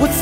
What's